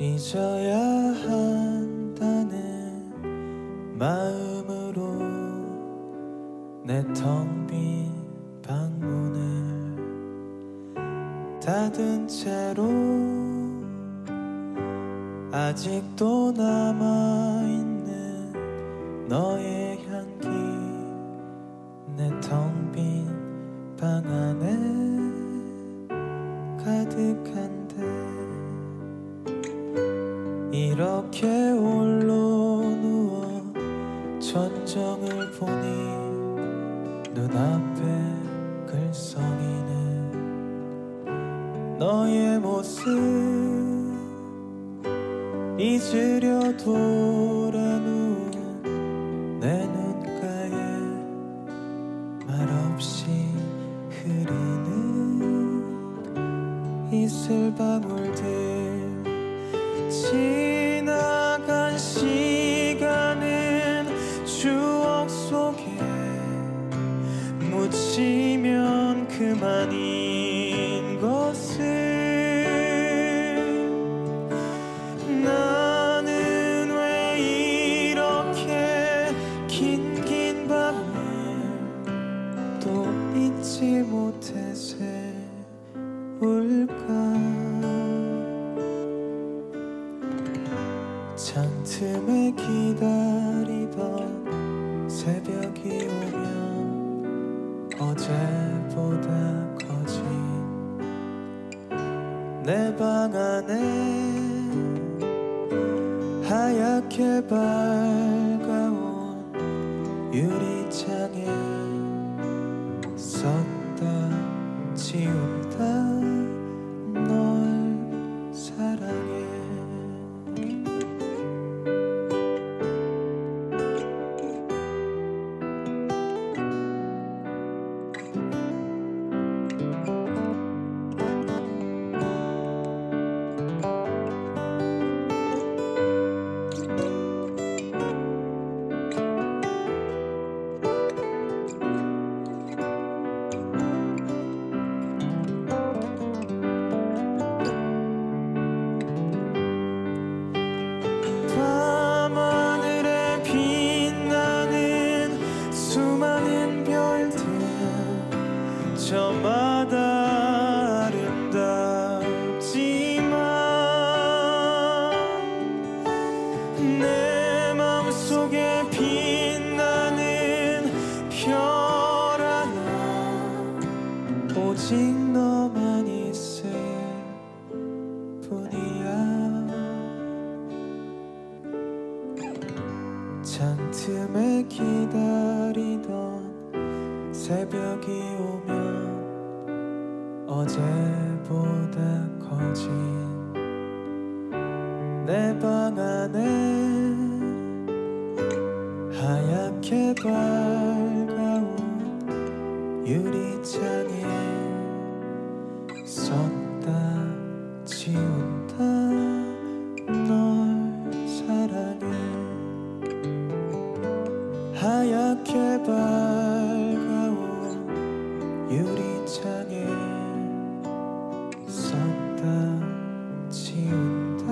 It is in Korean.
잊어야 한다는 마음으로 내 텅 빈 방문을 닫은 채로 아직도 남아있는 너의 이렇게 홀로 누워 전정을 보니 눈앞에 글썽이는 너의 모습 잊으려 돌아 누운 내 눈가에 말없이 흐르는 이슬방울 시간은 추억 속에 묻히면 그만인 것을. 나는 왜 이렇게 긴긴 밤을 또 잊지 못해 세울까 틈에 기다리던 새벽이 오면 어제보다 커진 내 방 안에 하얗게 밝아온 유리창에 오직 너만 있을 뿐이야. 창틈에 기다리던 새벽이 오면 어제보다 커진 내 방 안에 하얗게 밝아온 유리창에 썼다. 지운다. 널 사랑해. 하얗게 밝아온 유리창에 썼다. 지운다